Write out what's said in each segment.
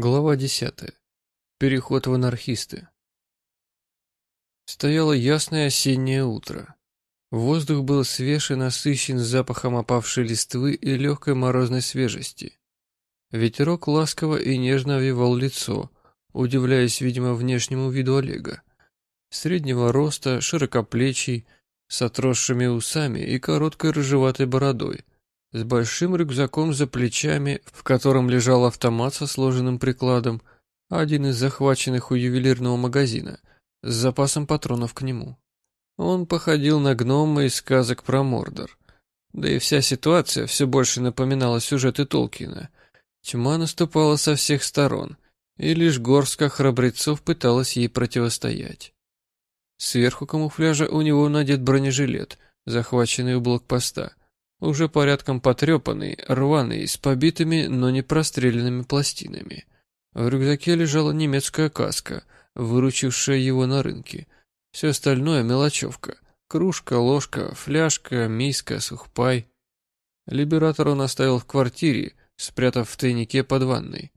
Глава 10. Переход в анархисты. Стояло ясное осеннее утро. Воздух был свеж и насыщен запахом опавшей листвы и легкой морозной свежести. Ветерок ласково и нежно овивал лицо, удивляясь, видимо, внешнему виду Олега. Среднего роста, широкоплечий, с отросшими усами и короткой рыжеватой бородой, с большим рюкзаком за плечами, в котором лежал автомат со сложенным прикладом, один из захваченных у ювелирного магазина, с запасом патронов к нему. Он походил на гнома из сказок про Мордор. Да и вся ситуация все больше напоминала сюжеты Толкина. Тьма наступала со всех сторон, и лишь горстка храбрецов пыталась ей противостоять. Сверху камуфляжа у него надет бронежилет, захваченный у блокпоста, уже порядком потрепанный, рваный, с побитыми, но не простреленными пластинами. В рюкзаке лежала немецкая каска, выручившая его на рынке. Все остальное — мелочевка. Кружка, ложка, фляжка, миска, сухпай. Либератор он оставил в квартире, спрятав в тайнике под ванной.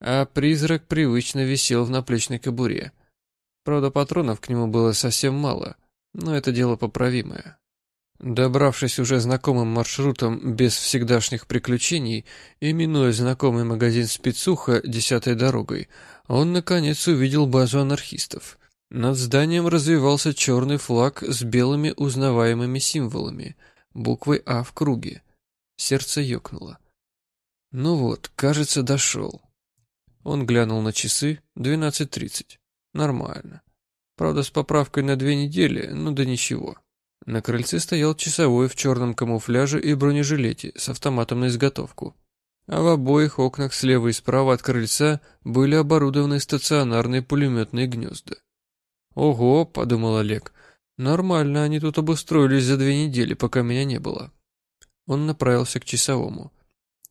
А призрак привычно висел в наплечной кобуре. Правда, патронов к нему было совсем мало, но это дело поправимое. Добравшись уже знакомым маршрутом без всегдашних приключений и минуя знакомый магазин спецуха десятой дорогой, он наконец увидел базу анархистов. Над зданием развивался черный флаг с белыми узнаваемыми символами, буквой «А» в круге. Сердце ёкнуло. Ну вот, кажется, дошел. Он глянул на часы, 12.30. Нормально. Правда, с поправкой на две недели, ну да ничего. На крыльце стоял часовой в черном камуфляже и бронежилете с автоматом на изготовку. А в обоих окнах слева и справа от крыльца были оборудованы стационарные пулеметные гнезда. «Ого», — подумал Олег, — «нормально они тут обустроились за две недели, пока меня не было». Он направился к часовому.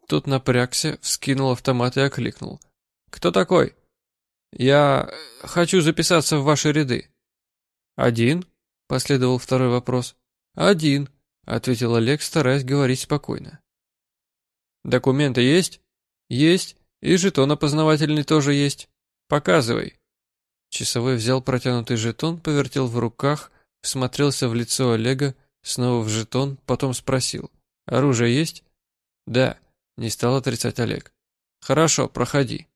Тот напрягся, вскинул автомат и окликнул. «Кто такой?» «Я хочу записаться в ваши ряды». «Один?» — последовал второй вопрос. «Один», — ответил Олег, стараясь говорить спокойно. «Документы есть?» «Есть. И жетон опознавательный тоже есть. Показывай». Часовой взял протянутый жетон, повертел в руках, всмотрелся в лицо Олега, снова в жетон, потом спросил. «Оружие есть?» «Да», — не стал отрицать Олег. «Хорошо, проходи».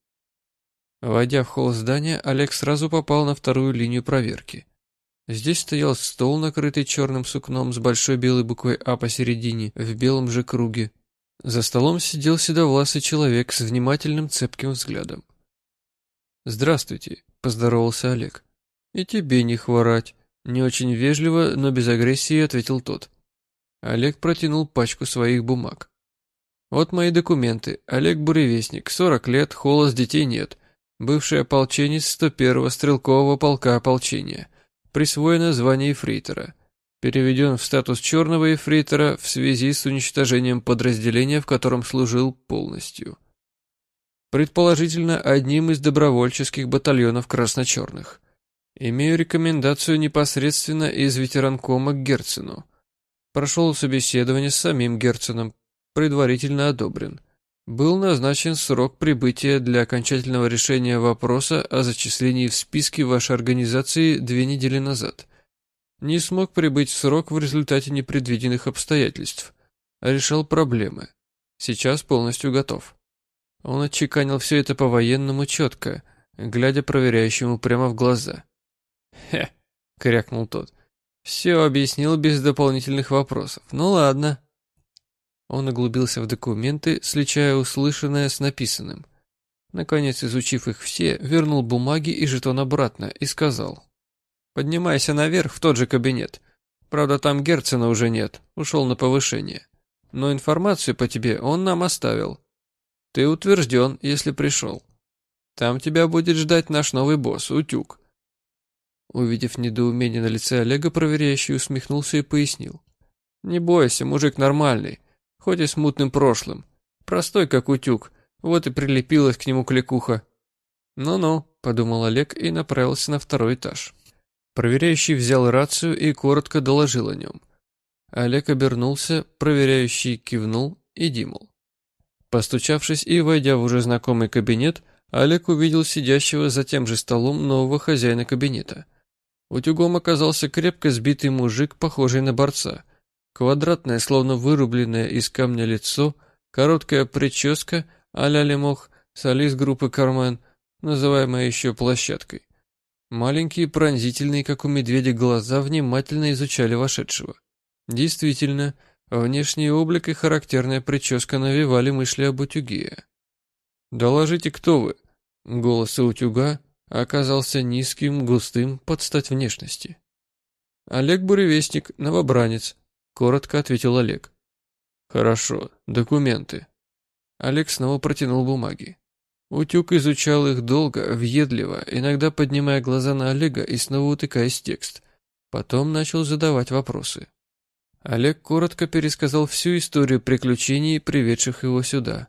Войдя в холл здания, Олег сразу попал на вторую линию проверки. Здесь стоял стол, накрытый черным сукном с большой белой буквой «А» посередине, в белом же круге. За столом сидел седовласый человек с внимательным цепким взглядом. «Здравствуйте», — поздоровался Олег. «И тебе не хворать», — не очень вежливо, но без агрессии ответил тот. Олег протянул пачку своих бумаг. «Вот мои документы. Олег Буревестник, 40 лет, холост, детей нет. Бывший ополченец 101-го стрелкового полка ополчения» присвоено звание ефрейтора. Переведен в статус черного ефрейтора в связи с уничтожением подразделения, в котором служил полностью. Предположительно, одним из добровольческих батальонов красно-черных. Имею рекомендацию непосредственно из ветеранкома к Герцену. Прошел собеседование с самим Герценом, предварительно одобрен был назначен срок прибытия для окончательного решения вопроса о зачислении в списки вашей организации две недели назад. Не смог прибыть в срок в результате непредвиденных обстоятельств. Решал проблемы. Сейчас полностью готов. Он отчеканил все это по-военному четко, глядя проверяющему прямо в глаза. «Хе!» — крякнул тот. «Все объяснил без дополнительных вопросов. Ну ладно». Он углубился в документы, сличая услышанное с написанным. Наконец, изучив их все, вернул бумаги и жетон обратно и сказал. «Поднимайся наверх в тот же кабинет. Правда, там Герцена уже нет, ушел на повышение. Но информацию по тебе он нам оставил. Ты утвержден, если пришел. Там тебя будет ждать наш новый босс, Утюг». Увидев недоумение на лице Олега, проверяющий усмехнулся и пояснил. «Не бойся, мужик нормальный хоть и с мутным прошлым. Простой, как утюг, вот и прилепилась к нему кликуха. «Ну-ну», — подумал Олег и направился на второй этаж. Проверяющий взял рацию и коротко доложил о нем. Олег обернулся, проверяющий кивнул и димул. Постучавшись и войдя в уже знакомый кабинет, Олег увидел сидящего за тем же столом нового хозяина кабинета. Утюгом оказался крепко сбитый мужик, похожий на борца. Квадратное, словно вырубленное из камня лицо, короткая прическа а-ля Лемох, солист группы «Кармен», называемая еще площадкой. Маленькие, пронзительные, как у медведя, глаза внимательно изучали вошедшего. Действительно, внешний облик и характерная прическа навевали мысли об утюге. «Доложите, кто вы?» Голос утюга оказался низким, густым, под стать внешности. «Олег Буревестник, новобранец», — коротко ответил Олег. «Хорошо, документы». Олег снова протянул бумаги. Утюг изучал их долго, въедливо, иногда поднимая глаза на Олега и снова утыкаясь в текст. Потом начал задавать вопросы. Олег коротко пересказал всю историю приключений, приведших его сюда.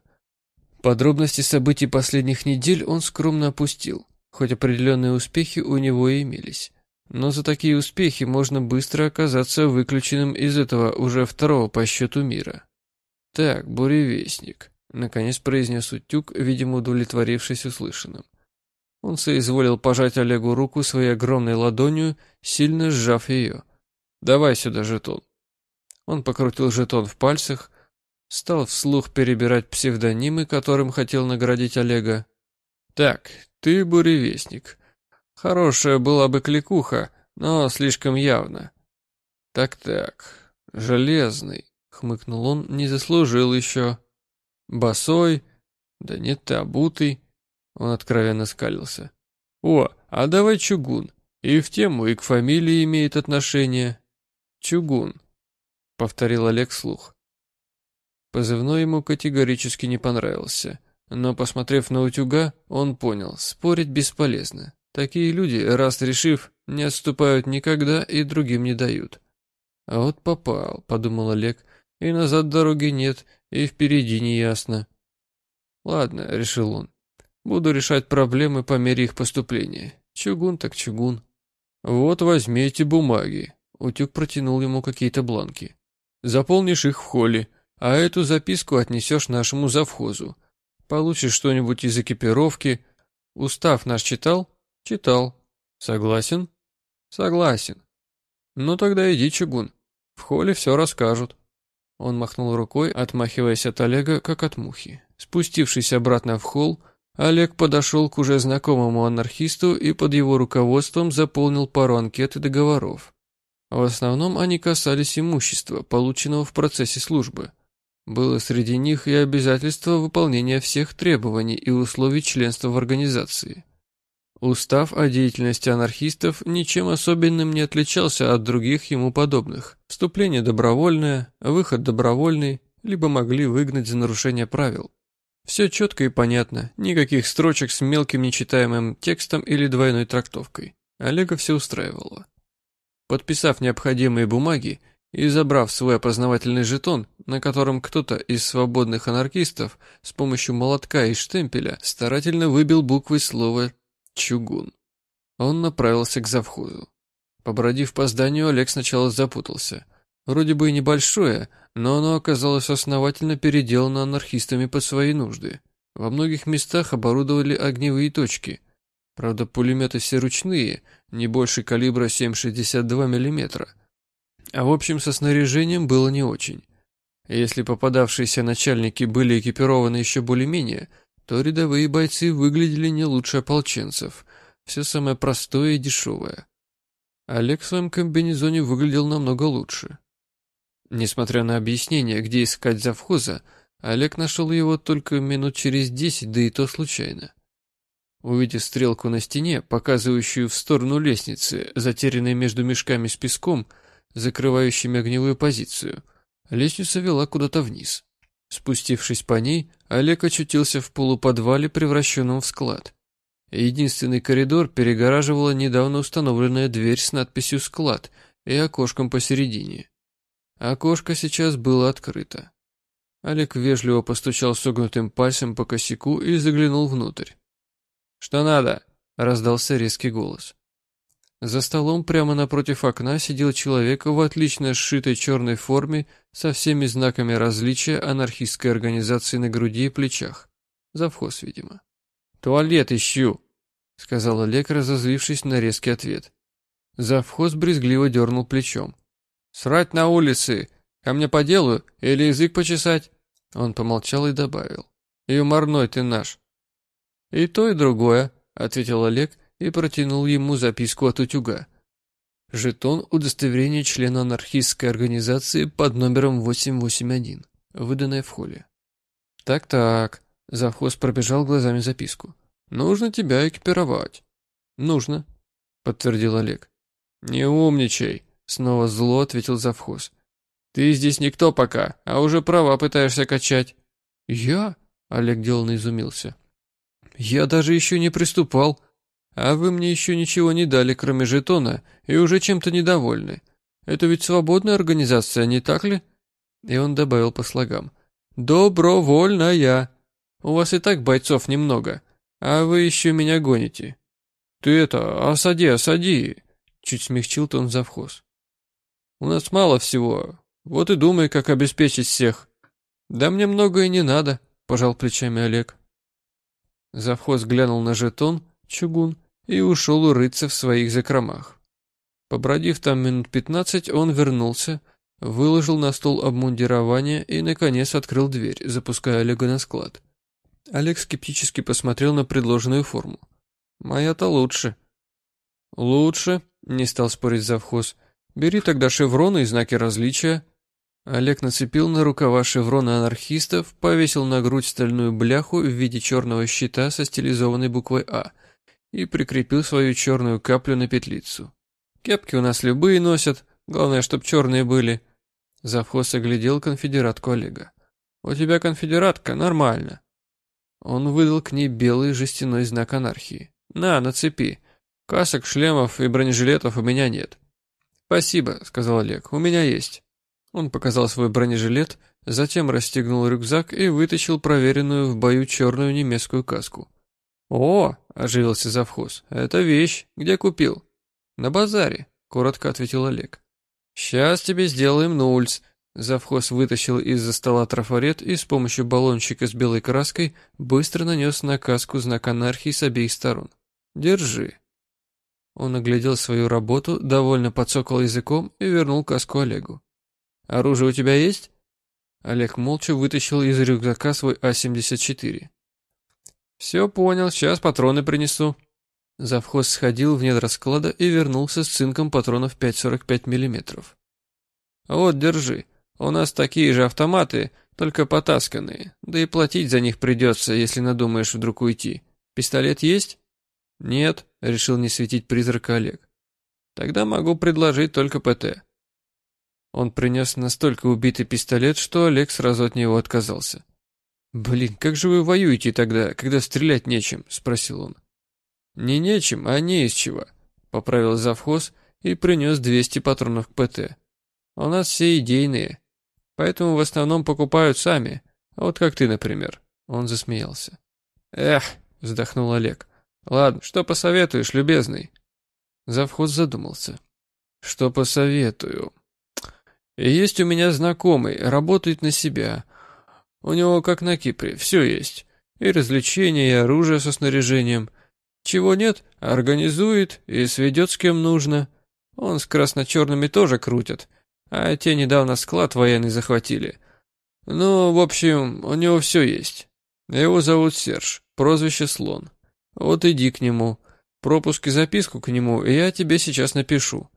Подробности событий последних недель он скромно опустил, хоть определенные успехи у него и имелись. Но за такие успехи можно быстро оказаться выключенным из этого уже второго по счету мира. Так, буревестник. Наконец произнес утюг, видимо, удовлетворившись услышанным. Он соизволил пожать Олегу руку своей огромной ладонью, сильно сжав ее. «Давай сюда жетон». Он покрутил жетон в пальцах, стал вслух перебирать псевдонимы, которым хотел наградить Олега. «Так, ты буревестник. Хорошая была бы кликуха, но слишком явно». «Так-так, железный», — хмыкнул он, — «не заслужил еще». Босой? Да нет ты обутый. Он откровенно скалился. О, а давай чугун. И в тему, и к фамилии имеет отношение. Чугун, повторил Олег слух. Позывной ему категорически не понравился. Но, посмотрев на утюга, он понял, спорить бесполезно. Такие люди, раз решив, не отступают никогда и другим не дают. А вот попал, подумал Олег, и назад дороги нет, и впереди не ясно. Ладно, решил он. Буду решать проблемы по мере их поступления. Чугун так чугун. Вот возьмите бумаги. Утюг протянул ему какие-то бланки. Заполнишь их в холле, а эту записку отнесешь нашему завхозу. Получишь что-нибудь из экипировки. Устав наш читал? Читал. Согласен? Согласен. Ну тогда иди, чугун. В холле все расскажут. Он махнул рукой, отмахиваясь от Олега, как от мухи. Спустившись обратно в холл, Олег подошел к уже знакомому анархисту и под его руководством заполнил пару анкет и договоров. В основном они касались имущества, полученного в процессе службы. Было среди них и обязательство выполнения всех требований и условий членства в организации. Устав о деятельности анархистов ничем особенным не отличался от других ему подобных. Вступление добровольное, выход добровольный, либо могли выгнать за нарушение правил. Все четко и понятно, никаких строчек с мелким нечитаемым текстом или двойной трактовкой. Олега все устраивало. Подписав необходимые бумаги и забрав свой опознавательный жетон, на котором кто-то из свободных анархистов с помощью молотка и штемпеля старательно выбил буквы слова Чугун. Он направился к завхозу. Побродив по зданию, Олег сначала запутался. Вроде бы и небольшое, но оно оказалось основательно переделано анархистами под свои нужды. Во многих местах оборудовали огневые точки. Правда, пулеметы все ручные, не больше калибра 7,62 мм. А в общем, со снаряжением было не очень. Если попадавшиеся начальники были экипированы еще более-менее, то рядовые бойцы выглядели не лучше ополченцев. Все самое простое и дешевое. Олег в своем комбинезоне выглядел намного лучше. Несмотря на объяснение, где искать завхоза, Олег нашел его только минут через десять, да и то случайно. Увидев стрелку на стене, показывающую в сторону лестницы, затерянной между мешками с песком, закрывающими огневую позицию, лестница вела куда-то вниз. Спустившись по ней, Олег очутился в полуподвале, превращенном в склад. Единственный коридор перегораживала недавно установленная дверь с надписью «Склад» и окошком посередине. Окошко сейчас было открыто. Олег вежливо постучал согнутым пальцем по косяку и заглянул внутрь. «Что надо?» — раздался резкий голос. За столом прямо напротив окна сидел человек в отлично сшитой черной форме со всеми знаками различия анархистской организации на груди и плечах. Завхоз, видимо. Туалет ищу, сказал Олег, разозлившись на резкий ответ. Завхоз брезгливо дернул плечом. Срать на улице, ко мне по делу или язык почесать? Он помолчал и добавил. Юморной ты наш. И то, и другое, ответил Олег и протянул ему записку от утюга. Жетон удостоверения члена анархистской организации под номером 881, выданное в холле. Так-так, завхоз пробежал глазами записку. Нужно тебя экипировать. Нужно, подтвердил Олег. Не умничай, снова зло ответил завхоз. Ты здесь никто пока, а уже права пытаешься качать. Я? Олег деланно изумился. Я даже еще не приступал. А вы мне еще ничего не дали, кроме жетона, и уже чем-то недовольны. Это ведь свободная организация, не так ли? И он добавил по слогам. Добровольная. У вас и так бойцов немного, а вы еще меня гоните. Ты это, осади, осади. Чуть смягчил тон завхоз. У нас мало всего, вот и думай, как обеспечить всех. Да мне многое не надо, пожал плечами Олег. Завхоз глянул на жетон, чугун, и ушел рыться в своих закромах. Побродив там минут пятнадцать, он вернулся, выложил на стол обмундирование и, наконец, открыл дверь, запуская Олега на склад. Олег скептически посмотрел на предложенную форму. «Моя-то лучше». «Лучше», — не стал спорить завхоз. «Бери тогда шевроны и знаки различия». Олег нацепил на рукава шевроны анархистов, повесил на грудь стальную бляху в виде черного щита со стилизованной буквой «А» и прикрепил свою черную каплю на петлицу. «Кепки у нас любые носят, главное, чтоб черные были». Завхоз оглядел конфедератку Олега. «У тебя конфедератка, нормально». Он выдал к ней белый жестяной знак анархии. «На, нацепи. Касок, шлемов и бронежилетов у меня нет». «Спасибо», — сказал Олег, — «у меня есть». Он показал свой бронежилет, затем расстегнул рюкзак и вытащил проверенную в бою черную немецкую каску. «О!» — оживился завхоз. «Это вещь. Где купил?» «На базаре», — коротко ответил Олег. «Сейчас тебе сделаем нульс». Завхоз вытащил из-за стола трафарет и с помощью баллончика с белой краской быстро нанес на каску знак анархии с обеих сторон. «Держи». Он оглядел свою работу, довольно подсокал языком и вернул каску Олегу. Оружие у тебя есть?» Олег молча вытащил из рюкзака свой А-74. «Все понял, сейчас патроны принесу». Завхоз сходил в недра склада и вернулся с цинком патронов 5,45 мм. «Вот, держи. У нас такие же автоматы, только потасканные. Да и платить за них придется, если надумаешь вдруг уйти. Пистолет есть?» «Нет», — решил не светить призрака Олег. «Тогда могу предложить только ПТ. Он принес настолько убитый пистолет, что Олег сразу от него отказался. «Блин, как же вы воюете тогда, когда стрелять нечем?» — спросил он. «Не нечем, а не из чего», — поправил завхоз и принес 200 патронов к ПТ. «У нас все идейные, поэтому в основном покупают сами, вот как ты, например». Он засмеялся. «Эх», — вздохнул Олег. «Ладно, что посоветуешь, любезный?» Завхоз задумался. «Что посоветую?» Есть у меня знакомый, работает на себя. У него, как на Кипре, все есть. И развлечения, и оружие со снаряжением. Чего нет, организует и сведет с кем нужно. Он с красно-черными тоже крутят. А те недавно склад военный захватили. Ну, в общем, у него все есть. Его зовут Серж, прозвище Слон. Вот иди к нему. Пропуск и записку к нему я тебе сейчас напишу.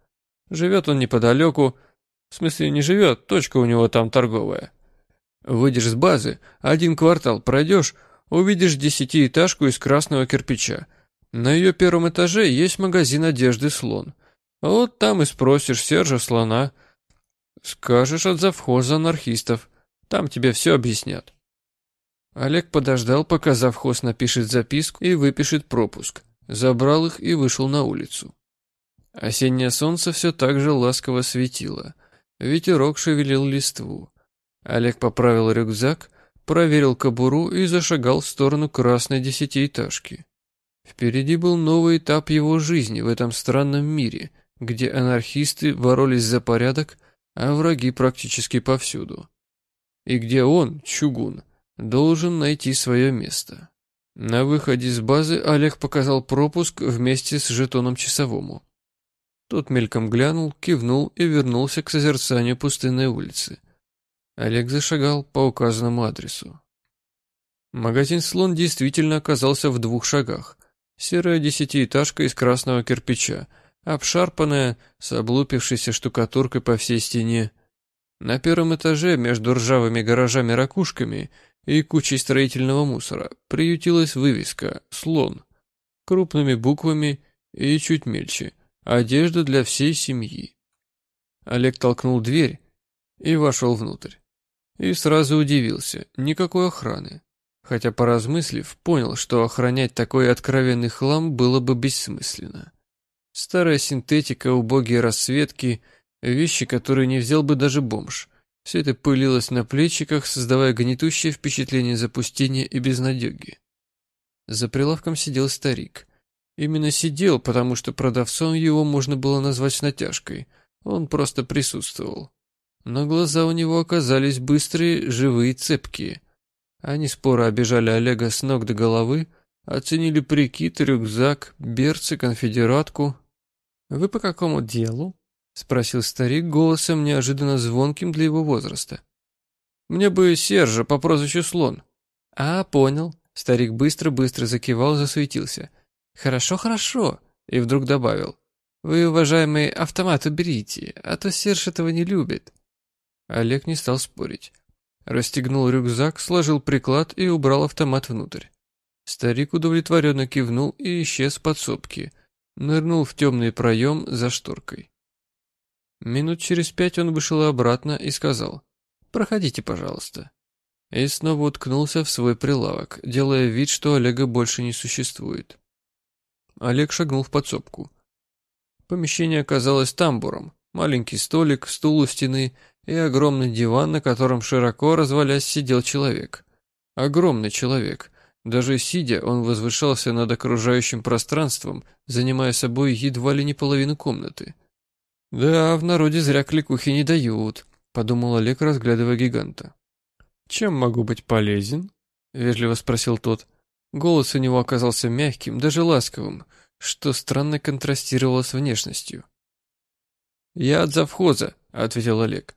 Живет он неподалеку, в смысле, не живет, точка у него там торговая. Выйдешь с базы, один квартал пройдешь, увидишь десятиэтажку из красного кирпича. На ее первом этаже есть магазин одежды «Слон». Вот там и спросишь Сержа Слона. Скажешь от завхоза анархистов. Там тебе все объяснят. Олег подождал, пока завхоз напишет записку и выпишет пропуск. Забрал их и вышел на улицу. Осеннее солнце все так же ласково светило. Ветерок шевелил листву. Олег поправил рюкзак, проверил кобуру и зашагал в сторону красной десятиэтажки. Впереди был новый этап его жизни в этом странном мире, где анархисты боролись за порядок, а враги практически повсюду. И где он, Чугун, должен найти свое место. На выходе с базы Олег показал пропуск вместе с жетоном часовому. Тот мельком глянул, кивнул и вернулся к созерцанию пустынной улицы. Олег зашагал по указанному адресу. Магазин «Слон» действительно оказался в двух шагах. Серая десятиэтажка из красного кирпича, обшарпанная, с облупившейся штукатуркой по всей стене. На первом этаже, между ржавыми гаражами-ракушками и кучей строительного мусора, приютилась вывеска «Слон» крупными буквами и чуть мельче «Одежда для всей семьи». Олег толкнул дверь и вошел внутрь. И сразу удивился, никакой охраны. Хотя, поразмыслив, понял, что охранять такой откровенный хлам было бы бессмысленно. Старая синтетика, убогие расцветки, вещи, которые не взял бы даже бомж. Все это пылилось на плечиках, создавая гнетущее впечатление запустения и безнадеги. За прилавком сидел старик. Именно сидел, потому что продавцом его можно было назвать натяжкой. Он просто присутствовал. Но глаза у него оказались быстрые, живые, цепкие. Они споро обижали Олега с ног до головы, оценили прикид, рюкзак, берцы, конфедератку. «Вы по какому делу?» — спросил старик голосом неожиданно звонким для его возраста. «Мне бы Сержа по прозвищу Слон». «А, понял». Старик быстро-быстро закивал, засуетился. «Хорошо, хорошо». И вдруг добавил. «Вы, уважаемый, автомат уберите, а то Серж этого не любит». Олег не стал спорить. Расстегнул рюкзак, сложил приклад и убрал автомат внутрь. Старик удовлетворенно кивнул и исчез в подсобке. Нырнул в темный проем за шторкой. Минут через пять он вышел обратно и сказал «Проходите, пожалуйста». И снова уткнулся в свой прилавок, делая вид, что Олега больше не существует. Олег шагнул в подсобку. Помещение оказалось тамбуром. Маленький столик, стул у стены и огромный диван, на котором широко развалясь сидел человек. Огромный человек. Даже сидя, он возвышался над окружающим пространством, занимая собой едва ли не половину комнаты. «Да, в народе зря кликухи не дают», — подумал Олег, разглядывая гиганта. «Чем могу быть полезен?» — вежливо спросил тот. Голос у него оказался мягким, даже ласковым, что странно контрастировало с внешностью. «Я от завхоза», — ответил Олег.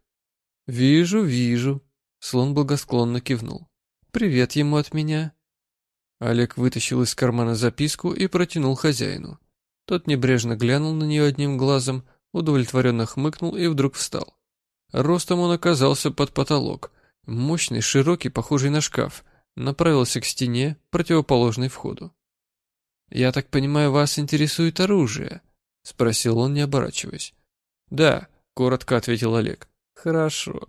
«Вижу, вижу», — слон благосклонно кивнул. «Привет ему от меня». Олег вытащил из кармана записку и протянул хозяину. Тот небрежно глянул на нее одним глазом, удовлетворенно хмыкнул и вдруг встал. Ростом он оказался под потолок, мощный, широкий, похожий на шкаф, направился к стене, противоположной входу. «Я так понимаю, вас интересует оружие?» — спросил он, не оборачиваясь. «Да», — коротко ответил Олег. Хорошо.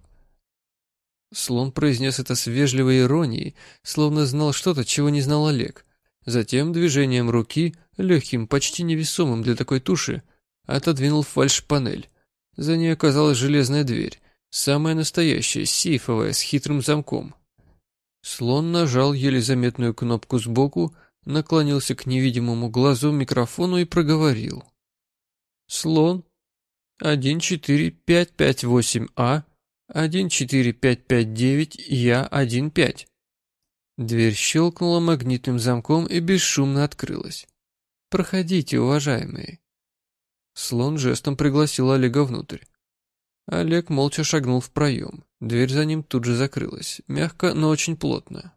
Слон произнес это с вежливой иронией, словно знал что-то, чего не знал Олег. Затем движением руки, легким, почти невесомым для такой туши, отодвинул фальш-панель. За ней оказалась железная дверь, самая настоящая, сейфовая, с хитрым замком. Слон нажал еле заметную кнопку сбоку, наклонился к невидимому глазу микрофону и проговорил. «Слон, 14558А, 14559, Я 15. Дверь щелкнула магнитным замком и бесшумно открылась. «Проходите, уважаемые». Слон жестом пригласил Олега внутрь. Олег молча шагнул в проем. Дверь за ним тут же закрылась, мягко, но очень плотно.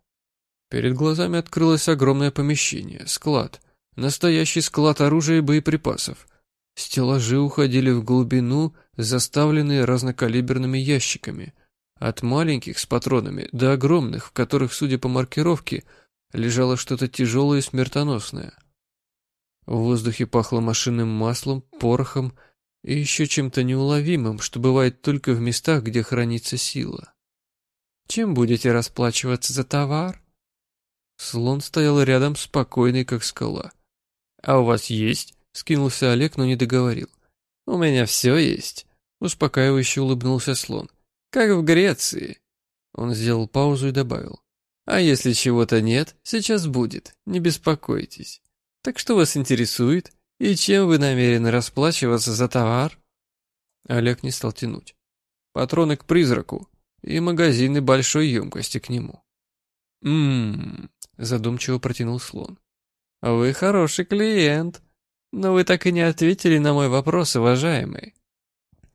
Перед глазами открылось огромное помещение, склад. Настоящий склад оружия и боеприпасов. Стеллажи уходили в глубину, заставленные разнокалиберными ящиками. От маленьких с патронами до огромных, в которых, судя по маркировке, лежало что-то тяжелое и смертоносное. В воздухе пахло машинным маслом, порохом и еще чем-то неуловимым, что бывает только в местах, где хранится сила. «Чем будете расплачиваться за товар?» Слон стоял рядом, спокойный, как скала. «А у вас есть?» Скинулся Олег, но не договорил. «У меня все есть», — успокаивающе улыбнулся слон. «Как в Греции». Он сделал паузу и добавил. «А если чего-то нет, сейчас будет, не беспокойтесь. Так что вас интересует, и чем вы намерены расплачиваться за товар?» Олег не стал тянуть. «Патроны к призраку и магазины большой емкости к нему». «Ммм...» — задумчиво протянул слон. «Вы хороший клиент, но вы так и не ответили на мой вопрос, уважаемый».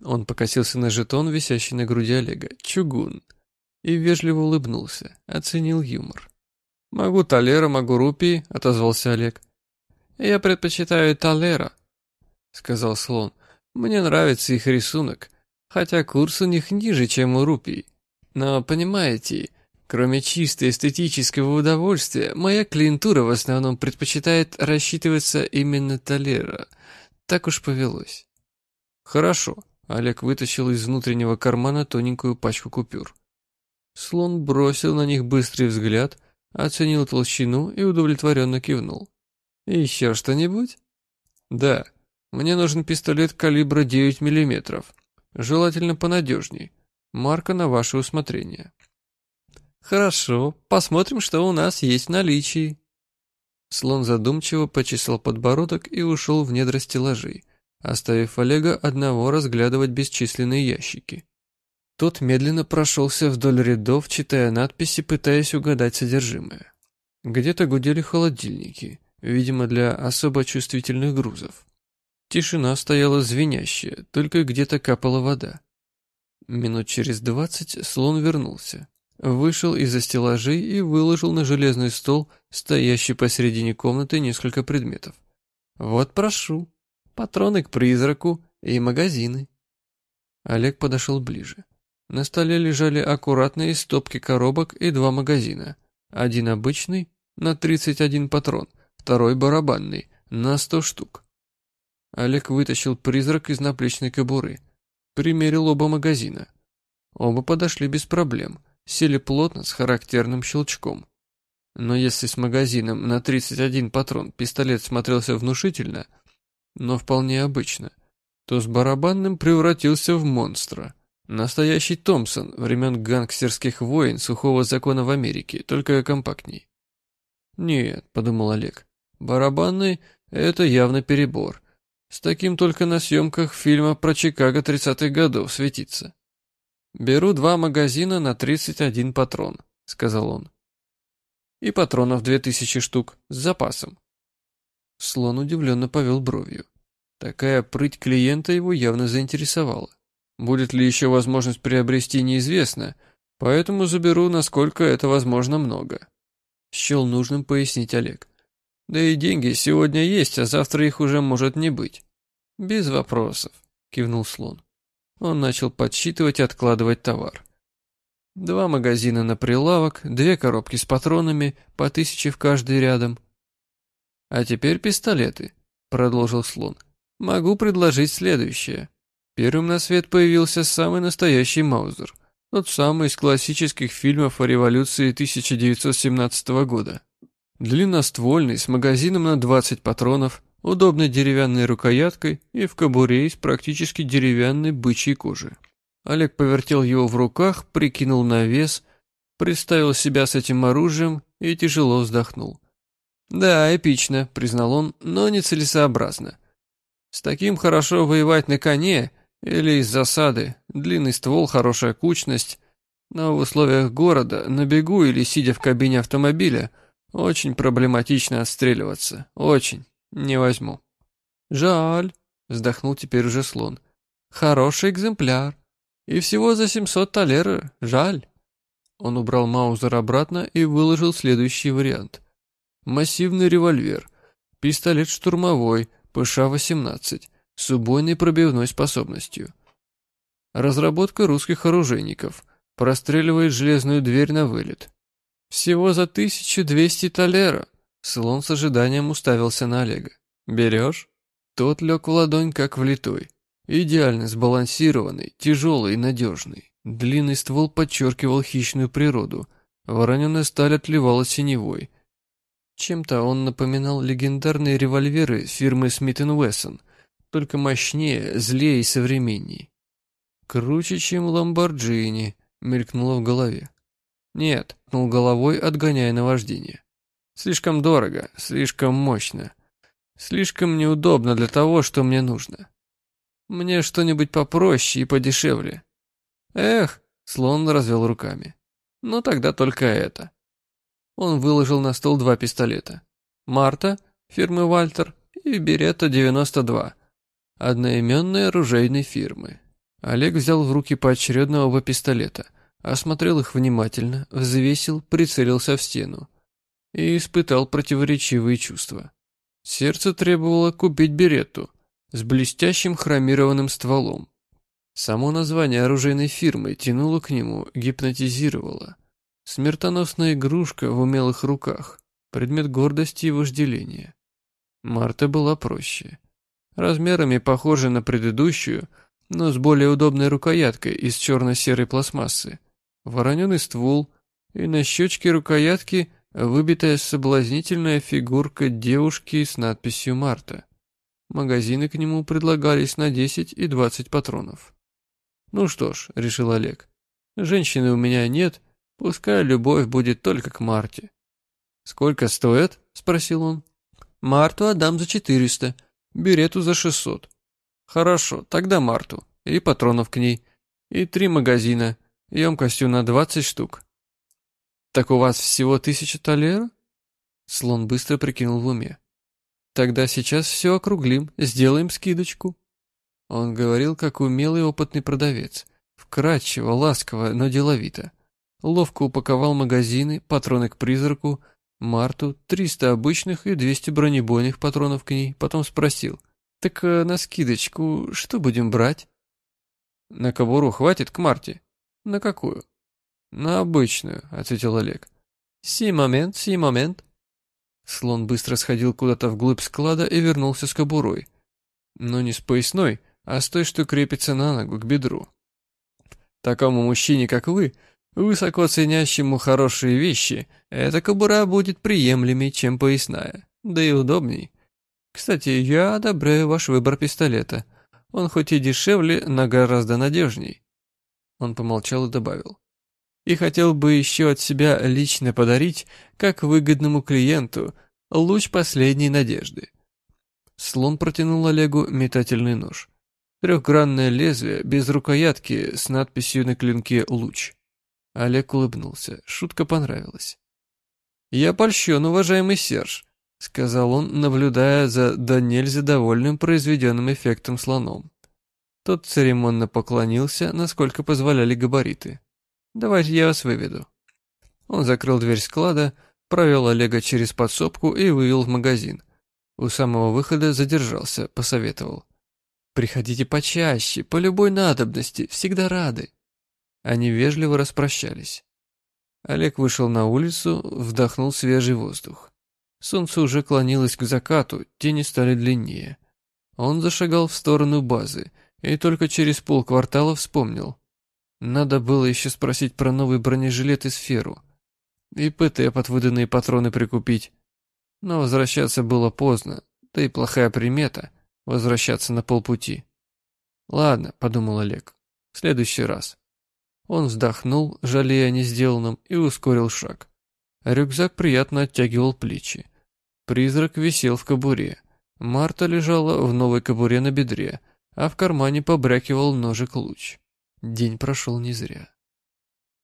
Он покосился на жетон, висящий на груди Олега. «Чугун». И вежливо улыбнулся, оценил юмор. «Могу талера, могу рупии», — отозвался Олег. «Я предпочитаю талера», — сказал слон. «Мне нравится их рисунок, хотя курс у них ниже, чем у рупий. Но, понимаете, Кроме чисто эстетического удовольствия, моя клиентура в основном предпочитает рассчитываться именно Толера. Так уж повелось. Хорошо. Олег вытащил из внутреннего кармана тоненькую пачку купюр. Слон бросил на них быстрый взгляд, оценил толщину и удовлетворенно кивнул. «Еще что-нибудь?» «Да. Мне нужен пистолет калибра 9 мм. Желательно понадежней. Марка на ваше усмотрение». «Хорошо, посмотрим, что у нас есть в наличии». Слон задумчиво почесал подбородок и ушел в недра стеллажей, оставив Олега одного разглядывать бесчисленные ящики. Тот медленно прошелся вдоль рядов, читая надписи, пытаясь угадать содержимое. Где-то гудели холодильники, видимо, для особо чувствительных грузов. Тишина стояла звенящая, только где-то капала вода. Минут через двадцать слон вернулся. Вышел из-за стеллажей и выложил на железный стол, стоящий посередине комнаты, несколько предметов. «Вот прошу. Патроны к призраку и магазины». Олег подошел ближе. На столе лежали аккуратные стопки коробок и два магазина. Один обычный, на 31 патрон, второй барабанный, на 100 штук. Олег вытащил призрак из наплечной кобуры. Примерил оба магазина. Оба подошли без проблем сели плотно с характерным щелчком. Но если с магазином на 31 патрон пистолет смотрелся внушительно, но вполне обычно, то с барабанным превратился в монстра. Настоящий Томпсон времен гангстерских войн сухого закона в Америке, только компактней. «Нет», — подумал Олег, — «барабанный — это явно перебор. С таким только на съемках фильма про Чикаго 30-х годов светится». «Беру два магазина на 31 патрон», — сказал он. «И патронов 2000 штук, с запасом». Слон удивленно повел бровью. Такая прыть клиента его явно заинтересовала. Будет ли еще возможность приобрести, неизвестно, поэтому заберу, насколько это возможно, много. Счел нужным пояснить Олег. Да и деньги сегодня есть, а завтра их уже может не быть. Без вопросов, кивнул слон. Он начал подсчитывать и откладывать товар. Два магазина на прилавок, две коробки с патронами, по тысяче в каждый рядом. «А теперь пистолеты», — продолжил слон. «Могу предложить следующее. Первым на свет появился самый настоящий Маузер, тот самый из классических фильмов о революции 1917 года. Длинноствольный, с магазином на 20 патронов, удобной деревянной рукояткой и в кобуре из практически деревянной бычьей кожи. Олег повертел его в руках, прикинул на вес, представил себя с этим оружием и тяжело вздохнул. «Да, эпично», — признал он, — «но нецелесообразно. С таким хорошо воевать на коне или из засады, длинный ствол, хорошая кучность, но в условиях города, на бегу или сидя в кабине автомобиля, очень проблематично отстреливаться, очень». «Не возьму». «Жаль», — вздохнул теперь уже слон. «Хороший экземпляр. И всего за 700 талера. Жаль». Он убрал Маузер обратно и выложил следующий вариант. Массивный револьвер. Пистолет штурмовой, ПШ-18, с убойной пробивной способностью. Разработка русских оружейников. Простреливает железную дверь на вылет. Всего за 1200 талера. Слон с ожиданием уставился на Олега. «Берешь?» Тот лег в ладонь, как влитой. Идеально сбалансированный, тяжелый и надежный. Длинный ствол подчеркивал хищную природу. Вороненая сталь отливала синевой. Чем-то он напоминал легендарные револьверы фирмы Смит Вессон, только мощнее, злее и современней. «Круче, чем Ламборджини», — мелькнуло в голове. «Нет», — тнул головой, отгоняя наваждение. Слишком дорого, слишком мощно. Слишком неудобно для того, что мне нужно. Мне что-нибудь попроще и подешевле. Эх, слон развел руками. Ну тогда только это. Он выложил на стол два пистолета. Марта, фирмы Вальтер, и Беретта 92, одноименной оружейной фирмы. Олег взял в руки поочередно оба пистолета, осмотрел их внимательно, взвесил, прицелился в стену и испытал противоречивые чувства. Сердце требовало купить беретту с блестящим хромированным стволом. Само название оружейной фирмы тянуло к нему, гипнотизировало. Смертоносная игрушка в умелых руках, предмет гордости и вожделения. Марта была проще. Размерами похожа на предыдущую, но с более удобной рукояткой из черно-серой пластмассы. Вороненый ствол, и на щечке рукоятки выбитая соблазнительная фигурка девушки с надписью «Марта». Магазины к нему предлагались на 10 и 20 патронов. «Ну что ж», — решил Олег, — «женщины у меня нет, пускай любовь будет только к Марте». «Сколько стоит?» — спросил он. «Марту отдам за 400, берету за 600». «Хорошо, тогда Марту, и патронов к ней, и три магазина, емкостью на 20 штук». «Так у вас всего тысяча талер?» Слон быстро прикинул в уме. «Тогда сейчас все округлим, сделаем скидочку». Он говорил, как умелый опытный продавец. Вкратчиво, ласково, но деловито. Ловко упаковал магазины, патроны к призраку, Марту, 300 обычных и 200 бронебойных патронов к ней, потом спросил. «Так э, на скидочку что будем брать?» «На кобуру хватит к Марте?» «На какую?» «На обычную», — ответил Олег. «Си момент, си момент». Слон быстро сходил куда-то вглубь склада и вернулся с кобурой. Но не с поясной, а с той, что крепится на ногу, к бедру. Такому мужчине, как вы, высоко ценящему хорошие вещи, эта кобура будет приемлемей, чем поясная, да и удобней. Кстати, я одобряю ваш выбор пистолета. Он хоть и дешевле, но гораздо надежней. Он помолчал и добавил и хотел бы еще от себя лично подарить, как выгодному клиенту, луч последней надежды. Слон протянул Олегу метательный нож. Трехгранное лезвие, без рукоятки, с надписью на клинке «Луч». Олег улыбнулся, шутка понравилась. «Я польщен, уважаемый Серж», — сказал он, наблюдая за да нельзя довольным произведенным эффектом слоном. Тот церемонно поклонился, насколько позволяли габариты. Давайте я вас выведу». Он закрыл дверь склада, провел Олега через подсобку и вывел в магазин. У самого выхода задержался, посоветовал. «Приходите почаще, по любой надобности, всегда рады». Они вежливо распрощались. Олег вышел на улицу, вдохнул свежий воздух. Солнце уже клонилось к закату, тени стали длиннее. Он зашагал в сторону базы и только через полквартала вспомнил. Надо было еще спросить про новый бронежилет и сферу. И ПТ под выданные патроны прикупить. Но возвращаться было поздно, да и плохая примета — возвращаться на полпути. «Ладно», — подумал Олег, — «в следующий раз». Он вздохнул, жалея о несделанном, и ускорил шаг. Рюкзак приятно оттягивал плечи. Призрак висел в кобуре. Марта лежала в новой кобуре на бедре, а в кармане побрякивал ножик луч. День прошел не зря.